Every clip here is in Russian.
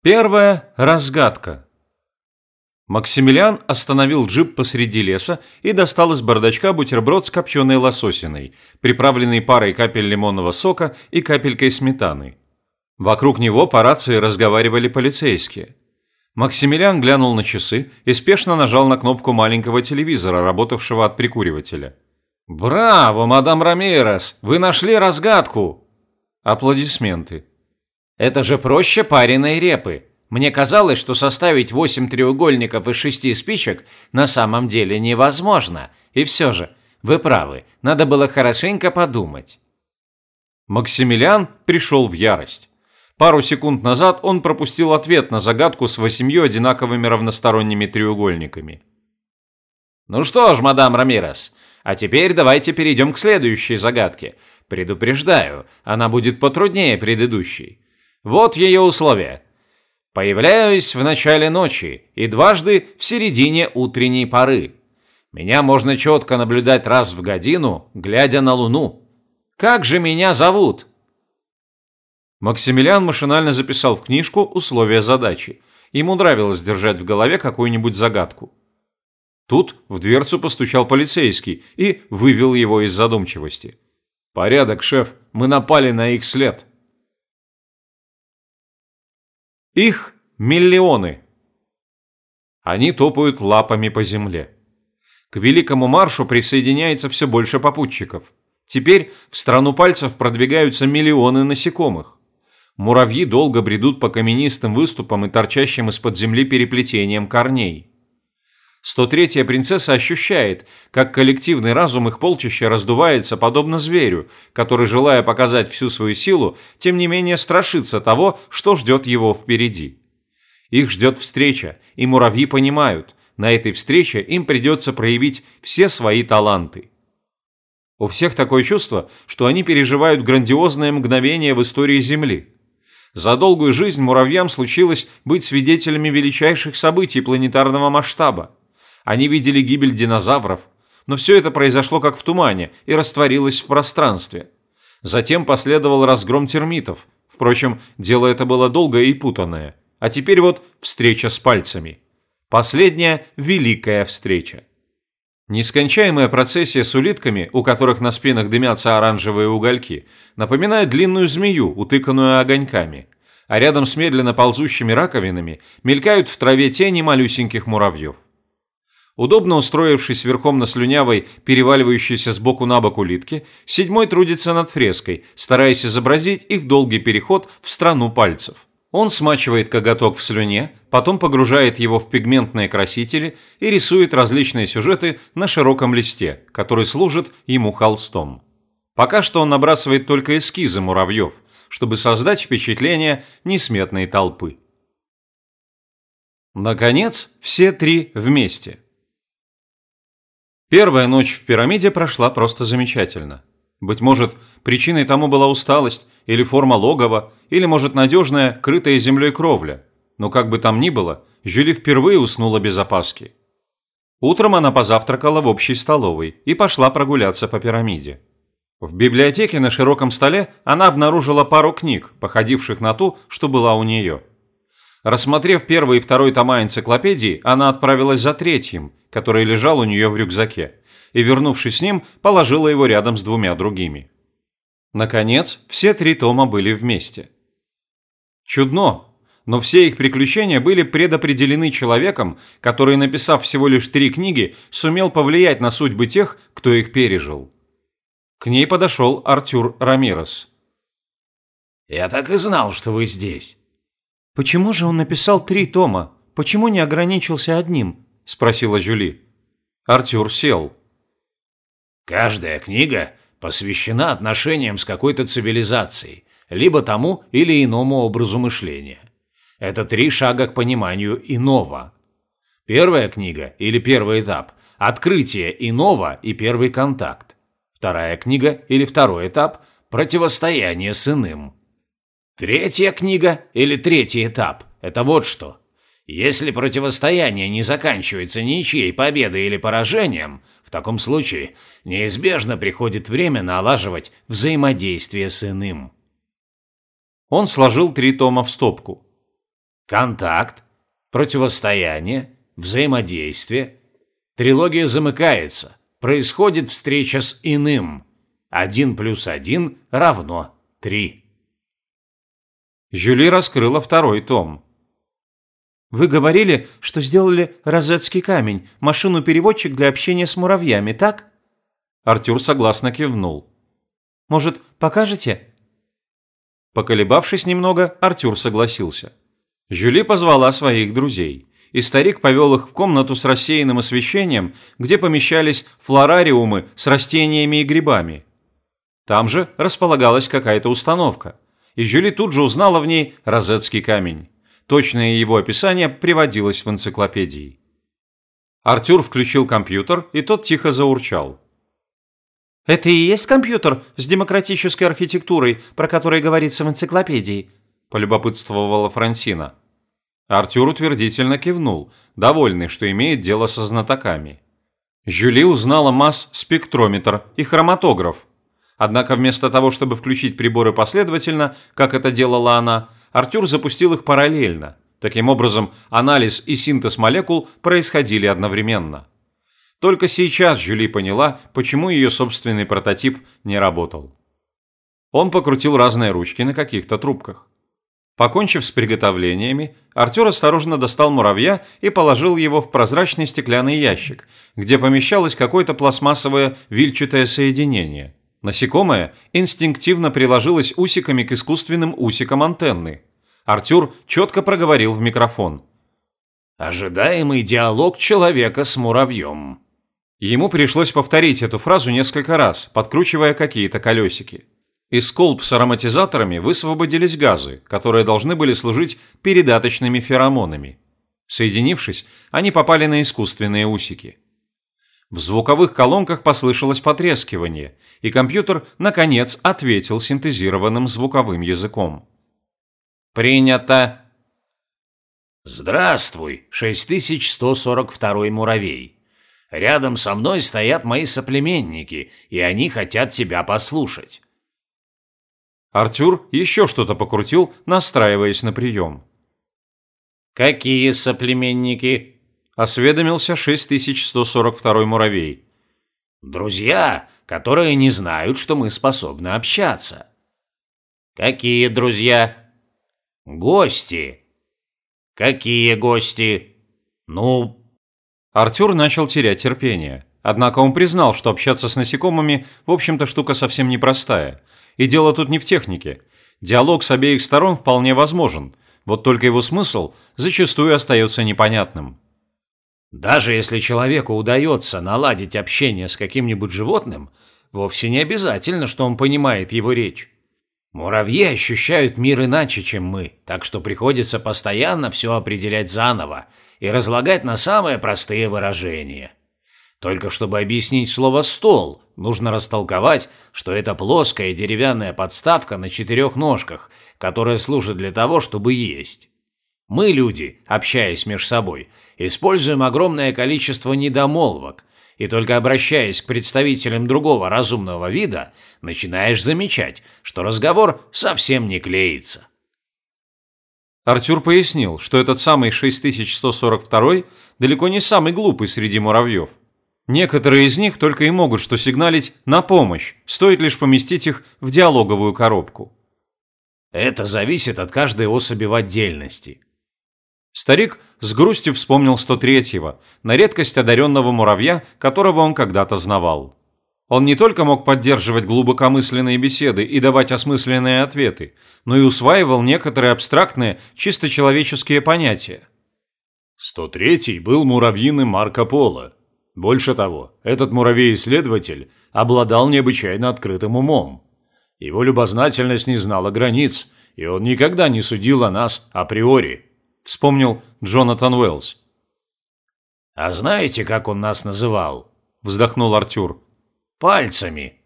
Первая разгадка. Максимилиан остановил джип посреди леса и достал из бардачка бутерброд с копченой лососиной, приправленный парой капель лимонного сока и капелькой сметаны. Вокруг него по рации разговаривали полицейские. Максимилиан глянул на часы и спешно нажал на кнопку маленького телевизора, работавшего от прикуривателя. «Браво, мадам Рамирес! Вы нашли разгадку!» Аплодисменты. Это же проще пареной репы. Мне казалось, что составить восемь треугольников из шести спичек на самом деле невозможно. И все же, вы правы, надо было хорошенько подумать. Максимилиан пришел в ярость. Пару секунд назад он пропустил ответ на загадку с восемью одинаковыми равносторонними треугольниками. Ну что ж, мадам Рамирес, а теперь давайте перейдем к следующей загадке. Предупреждаю, она будет потруднее предыдущей. Вот ее условия. Появляюсь в начале ночи и дважды в середине утренней поры. Меня можно четко наблюдать раз в годину, глядя на Луну. Как же меня зовут? Максимилиан машинально записал в книжку условия задачи. Ему нравилось держать в голове какую-нибудь загадку. Тут в дверцу постучал полицейский и вывел его из задумчивости. «Порядок, шеф, мы напали на их след». Их миллионы. Они топают лапами по земле. К великому маршу присоединяется все больше попутчиков. Теперь в страну пальцев продвигаются миллионы насекомых. Муравьи долго бредут по каменистым выступам и торчащим из-под земли переплетениям корней. 103-я принцесса ощущает, как коллективный разум их полчища раздувается подобно зверю, который, желая показать всю свою силу, тем не менее страшится того, что ждет его впереди. Их ждет встреча, и муравьи понимают, на этой встрече им придется проявить все свои таланты. У всех такое чувство, что они переживают грандиозное мгновение в истории Земли. За долгую жизнь муравьям случилось быть свидетелями величайших событий планетарного масштаба. Они видели гибель динозавров, но все это произошло как в тумане и растворилось в пространстве. Затем последовал разгром термитов. Впрочем, дело это было долгое и путанное. А теперь вот встреча с пальцами. Последняя великая встреча. Нескончаемая процессия с улитками, у которых на спинах дымятся оранжевые угольки, напоминает длинную змею, утыканную огоньками. А рядом с медленно ползущими раковинами мелькают в траве тени малюсеньких муравьев. Удобно устроившись верхом на слюнявой, переваливающейся сбоку на бок улитке, седьмой трудится над фреской, стараясь изобразить их долгий переход в страну пальцев. Он смачивает коготок в слюне, потом погружает его в пигментные красители и рисует различные сюжеты на широком листе, который служит ему холстом. Пока что он набрасывает только эскизы муравьев, чтобы создать впечатление несметной толпы. Наконец, все три вместе – Первая ночь в пирамиде прошла просто замечательно. Быть может, причиной тому была усталость, или форма логова, или, может, надежная, крытая землей кровля. Но как бы там ни было, Жюли впервые уснула без опаски. Утром она позавтракала в общей столовой и пошла прогуляться по пирамиде. В библиотеке на широком столе она обнаружила пару книг, походивших на ту, что была у нее. Рассмотрев первый и второй тома энциклопедии, она отправилась за третьим, который лежал у нее в рюкзаке, и, вернувшись с ним, положила его рядом с двумя другими. Наконец, все три тома были вместе. Чудно, но все их приключения были предопределены человеком, который, написав всего лишь три книги, сумел повлиять на судьбы тех, кто их пережил. К ней подошел Артюр Рамирес. «Я так и знал, что вы здесь». «Почему же он написал три тома? Почему не ограничился одним?» – спросила Жюли. Артюр сел. «Каждая книга посвящена отношениям с какой-то цивилизацией, либо тому или иному образу мышления. Это три шага к пониманию иного. Первая книга или первый этап – открытие иного и первый контакт. Вторая книга или второй этап – противостояние с иным. Третья книга или третий этап – это вот что. Если противостояние не заканчивается ничьей победой или поражением, в таком случае неизбежно приходит время налаживать взаимодействие с иным. Он сложил три тома в стопку. контакт, противостояние, взаимодействие. Трилогия замыкается, происходит встреча с иным. Один плюс один равно три. Жюли раскрыла второй том. «Вы говорили, что сделали розетский камень, машину-переводчик для общения с муравьями, так?» Артюр согласно кивнул. «Может, покажете?» Поколебавшись немного, Артюр согласился. Жюли позвала своих друзей, и старик повел их в комнату с рассеянным освещением, где помещались флорариумы с растениями и грибами. Там же располагалась какая-то установка, и Жюли тут же узнала в ней розетский камень. Точное его описание приводилось в энциклопедии. Артюр включил компьютер, и тот тихо заурчал. «Это и есть компьютер с демократической архитектурой, про который говорится в энциклопедии?» – полюбопытствовала Франсина. Артюр утвердительно кивнул, довольный, что имеет дело со знатоками. Жюли узнала масс-спектрометр и хроматограф. Однако вместо того, чтобы включить приборы последовательно, как это делала она, Артюр запустил их параллельно. Таким образом, анализ и синтез молекул происходили одновременно. Только сейчас Жюли поняла, почему ее собственный прототип не работал. Он покрутил разные ручки на каких-то трубках. Покончив с приготовлениями, Артур осторожно достал муравья и положил его в прозрачный стеклянный ящик, где помещалось какое-то пластмассовое вильчатое соединение. Насекомое инстинктивно приложилось усиками к искусственным усикам антенны. Артур четко проговорил в микрофон. «Ожидаемый диалог человека с муравьем». Ему пришлось повторить эту фразу несколько раз, подкручивая какие-то колесики. Из колб с ароматизаторами высвободились газы, которые должны были служить передаточными феромонами. Соединившись, они попали на искусственные усики. В звуковых колонках послышалось потрескивание, и компьютер, наконец, ответил синтезированным звуковым языком. «Принято!» «Здравствуй, 6142 муравей. Рядом со мной стоят мои соплеменники, и они хотят тебя послушать». Артюр еще что-то покрутил, настраиваясь на прием. «Какие соплеменники?» – осведомился 6142 муравей. «Друзья, которые не знают, что мы способны общаться». «Какие друзья?» «Гости». «Какие гости?» «Ну, Артур начал терять терпение. Однако он признал, что общаться с насекомыми, в общем-то, штука совсем непростая. И дело тут не в технике. Диалог с обеих сторон вполне возможен, вот только его смысл зачастую остается непонятным. Даже если человеку удается наладить общение с каким-нибудь животным, вовсе не обязательно, что он понимает его речь. Муравьи ощущают мир иначе, чем мы, так что приходится постоянно все определять заново и разлагать на самые простые выражения. Только чтобы объяснить слово «стол», нужно растолковать, что это плоская деревянная подставка на четырех ножках, которая служит для того, чтобы есть. Мы, люди, общаясь между собой, используем огромное количество недомолвок, и только обращаясь к представителям другого разумного вида, начинаешь замечать, что разговор совсем не клеится. Артюр пояснил, что этот самый 6142 далеко не самый глупый среди муравьев. Некоторые из них только и могут что сигналить «на помощь», стоит лишь поместить их в диалоговую коробку. Это зависит от каждой особи в отдельности. Старик с грустью вспомнил 103-го, на редкость одаренного муравья, которого он когда-то знавал. Он не только мог поддерживать глубокомысленные беседы и давать осмысленные ответы, но и усваивал некоторые абстрактные, чисто человеческие понятия. 103-й был муравьиным Марко Поло. Больше того, этот муравей-исследователь обладал необычайно открытым умом. Его любознательность не знала границ, и он никогда не судил о нас априори, вспомнил Джонатан Уэллс. «А знаете, как он нас называл?» – вздохнул Артюр пальцами.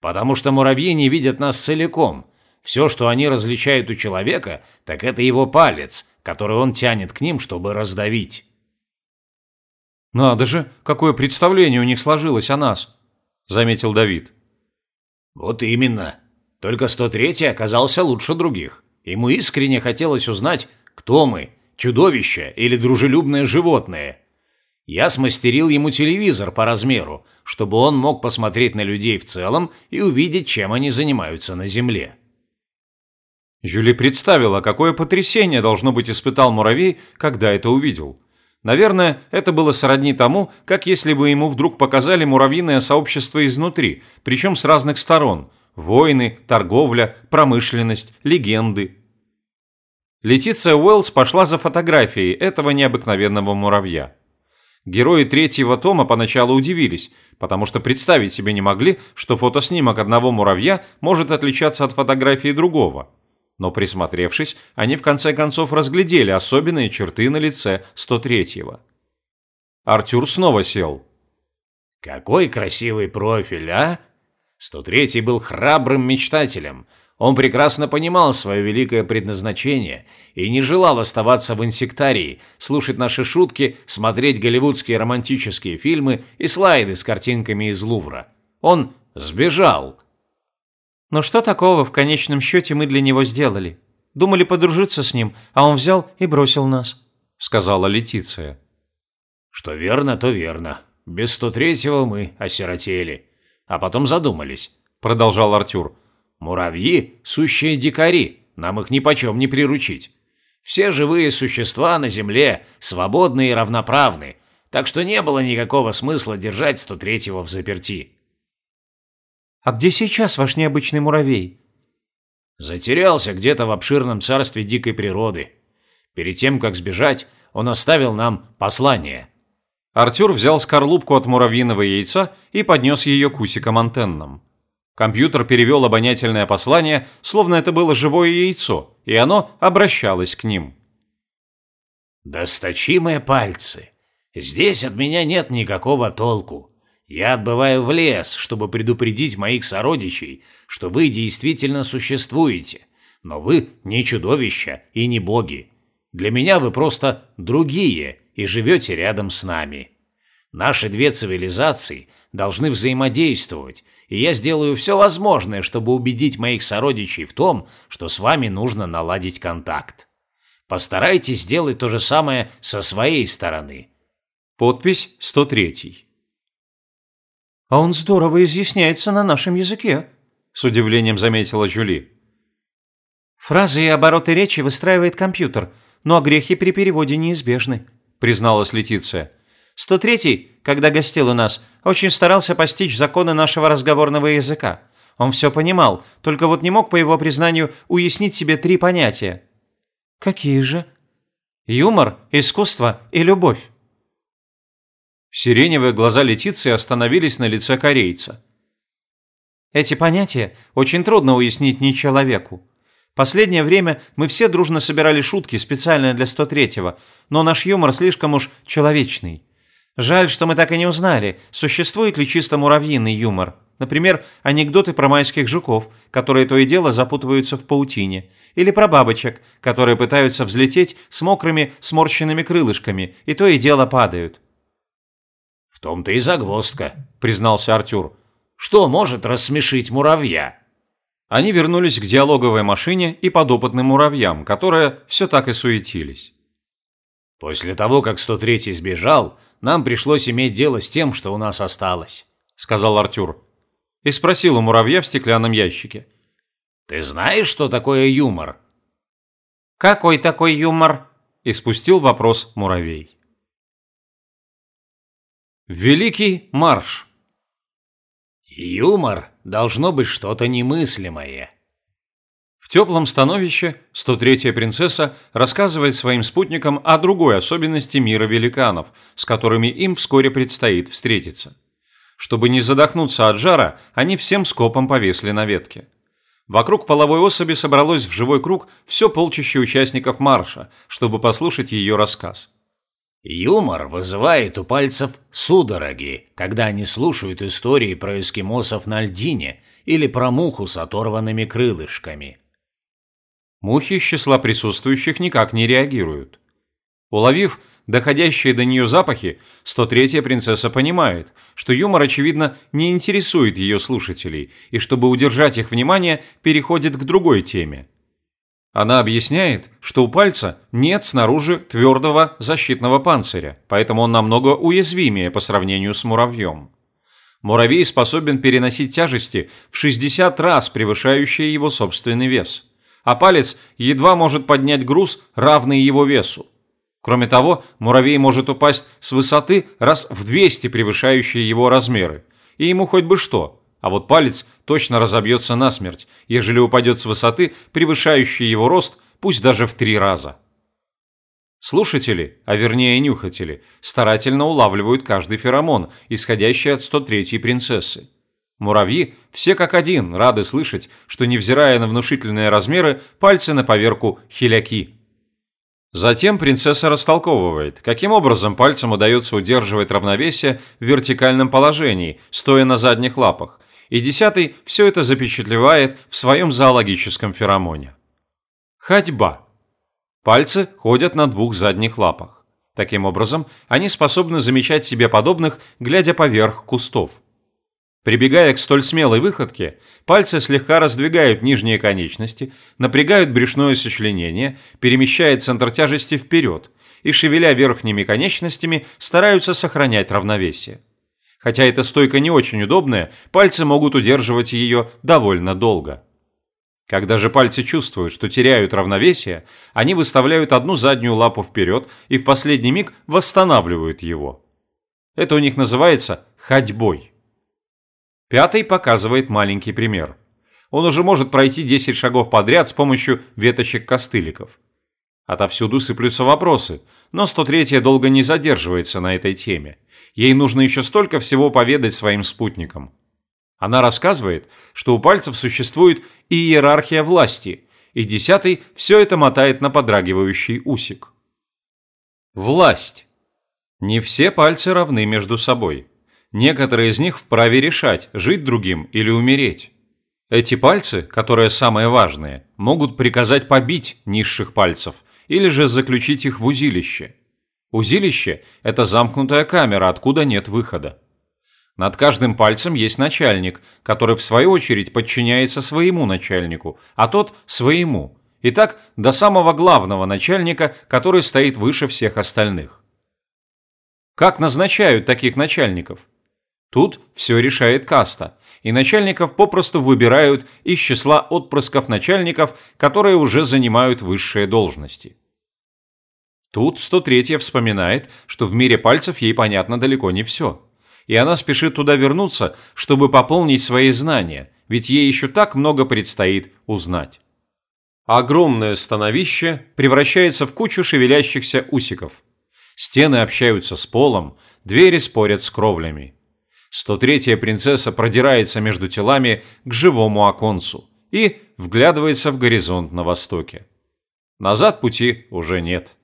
Потому что муравьи не видят нас целиком. Все, что они различают у человека, так это его палец, который он тянет к ним, чтобы раздавить. «Надо же, какое представление у них сложилось о нас», – заметил Давид. «Вот именно. Только 103-й оказался лучше других. Ему искренне хотелось узнать, кто мы, чудовище или дружелюбное животное. Я смастерил ему телевизор по размеру, чтобы он мог посмотреть на людей в целом и увидеть, чем они занимаются на Земле. Жюли представила, какое потрясение должно быть испытал муравей, когда это увидел. Наверное, это было сродни тому, как если бы ему вдруг показали муравьиное сообщество изнутри, причем с разных сторон – войны, торговля, промышленность, легенды. Летиция Уэллс пошла за фотографией этого необыкновенного муравья. Герои третьего тома поначалу удивились, потому что представить себе не могли, что фотоснимок одного муравья может отличаться от фотографии другого. Но присмотревшись, они в конце концов разглядели особенные черты на лице 103-го. Артюр снова сел. «Какой красивый профиль, а?» 103-й был храбрым мечтателем – он прекрасно понимал свое великое предназначение и не желал оставаться в инсектарии, слушать наши шутки, смотреть голливудские романтические фильмы и слайды с картинками из Лувра. Он сбежал. Но что такого в конечном счете мы для него сделали? Думали подружиться с ним, а он взял и бросил нас, сказала Летиция. Что верно, то верно. Без 103-го мы осиротели. А потом задумались, продолжал Артюр. Муравьи – сущие дикари, нам их нипочем не приручить. Все живые существа на Земле свободны и равноправны, так что не было никакого смысла держать 103-го в заперти. «А где сейчас ваш необычный муравей?» Затерялся где-то в обширном царстве дикой природы. Перед тем, как сбежать, он оставил нам послание. Артюр взял скорлупку от муравьиного яйца и поднес ее к усикам антеннам. Компьютер перевел обонятельное послание, словно это было живое яйцо, и оно обращалось к ним. «Досточимые пальцы, здесь от меня нет никакого толку. Я отбываю в лес, чтобы предупредить моих сородичей, что вы действительно существуете, но вы не чудовища и не боги. Для меня вы просто другие и живете рядом с нами. Наши две цивилизации должны взаимодействовать, и я сделаю все возможное, чтобы убедить моих сородичей в том, что с вами нужно наладить контакт. Постарайтесь сделать то же самое со своей стороны. Подпись 103. «А он здорово изъясняется на нашем языке», – с удивлением заметила Жюли. «Фразы и обороты речи выстраивает компьютер, но грехи при переводе неизбежны», – призналась Летиция. 103-й, когда гостил у нас, очень старался постичь законы нашего разговорного языка. Он все понимал, только вот не мог, по его признанию, уяснить себе три понятия. Какие же? Юмор, искусство и любовь. Сиреневые глаза Летиции остановились на лице корейца. Эти понятия очень трудно уяснить не человеку. Последнее время мы все дружно собирали шутки специально для 103-го, но наш юмор слишком уж человечный. Жаль, что мы так и не узнали, существует ли чисто муравьиный юмор. Например, анекдоты про майских жуков, которые то и дело запутываются в паутине. Или про бабочек, которые пытаются взлететь с мокрыми сморщенными крылышками и то и дело падают. «В том-то и загвоздка», – признался Артюр. «Что может рассмешить муравья?» Они вернулись к диалоговой машине и подопытным муравьям, которые все так и суетились. После того, как 103-й сбежал, нам пришлось иметь дело с тем, что у нас осталось», — сказал Артюр. И спросил у муравья в стеклянном ящике. «Ты знаешь, что такое юмор?» «Какой такой юмор?» – испустил вопрос муравей. Великий марш. Юмор должно быть что-то немыслимое. В теплом становище 103-я принцесса рассказывает своим спутникам о другой особенности мира великанов, с которыми им вскоре предстоит встретиться. Чтобы не задохнуться от жара, они всем скопом повесли на ветке. Вокруг половой особи собралось в живой круг все полчище участников марша, чтобы послушать ее рассказ. Юмор вызывает у пальцев судороги, когда они слушают истории про эскимосов на льдине или про муху с оторванными крылышками. Мухи из числа присутствующих никак не реагируют. Уловив доходящие до нее запахи, 103-я принцесса понимает, что юмор, очевидно, не интересует ее слушателей, и чтобы удержать их внимание, переходит к другой теме. Она объясняет, что у пальца нет снаружи твердого защитного панциря, поэтому он намного уязвимее по сравнению с муравьем. Муравей способен переносить тяжести в 60 раз превышающие его собственный вес, а палец едва может поднять груз, равный его весу. Кроме того, муравей может упасть с высоты раз в 200 превышающие его размеры, и ему хоть бы что, а вот палец точно разобьется насмерть, ежели упадет с высоты, превышающей его рост, пусть даже в три раза. Слушатели, а вернее нюхатели, старательно улавливают каждый феромон, исходящий от 103-й принцессы. Муравьи все как один рады слышать, что, невзирая на внушительные размеры, пальцы на поверку хиляки. Затем принцесса растолковывает, каким образом пальцам удается удерживать равновесие в вертикальном положении, стоя на задних лапах, и десятый все это запечатлевает в своем зоологическом феромоне. Ходьба. Пальцы ходят на двух задних лапах. Таким образом, они способны замечать себе подобных, глядя поверх кустов. Прибегая к столь смелой выходке, пальцы слегка раздвигают нижние конечности, напрягают брюшное сочленение, перемещая центр тяжести вперед и, шевеля верхними конечностями, стараются сохранять равновесие. Хотя эта стойка не очень удобная, пальцы могут удерживать ее довольно долго. Когда же пальцы чувствуют, что теряют равновесие, они выставляют одну заднюю лапу вперед и в последний миг восстанавливают его. Это у них называется ходьбой. Пятый показывает маленький пример. Он уже может пройти 10 шагов подряд с помощью веточек-костыликов. Отовсюду сыплются вопросы, но 103-я долго не задерживается на этой теме. Ей нужно еще столько всего поведать своим спутникам. Она рассказывает, что у пальцев существует и иерархия власти, и десятый все это мотает на подрагивающий усик. Власть. Не все пальцы равны между собой. Некоторые из них вправе решать, жить другим или умереть. Эти пальцы, которые самые важные, могут приказать побить низших пальцев или же заключить их в узилище. Узилище – это замкнутая камера, откуда нет выхода. Над каждым пальцем есть начальник, который в свою очередь подчиняется своему начальнику, а тот – своему. И так до самого главного начальника, который стоит выше всех остальных. Как назначают таких начальников? Тут все решает каста, и начальников попросту выбирают из числа отпрысков начальников, которые уже занимают высшие должности. Тут 103-я вспоминает, что в мире пальцев ей понятно далеко не все. И она спешит туда вернуться, чтобы пополнить свои знания, ведь ей еще так много предстоит узнать. Огромное становище превращается в кучу шевелящихся усиков. Стены общаются с полом, двери спорят с кровлями. 103-я принцесса продирается между телами к живому оконцу и вглядывается в горизонт на востоке. Назад пути уже нет.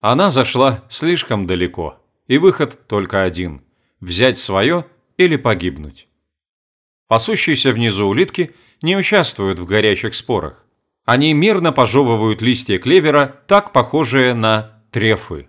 Она зашла слишком далеко, и выход только один – взять свое или погибнуть. Пасущиеся внизу улитки не участвуют в горячих спорах. Они мирно пожевывают листья клевера, так похожие на трефы.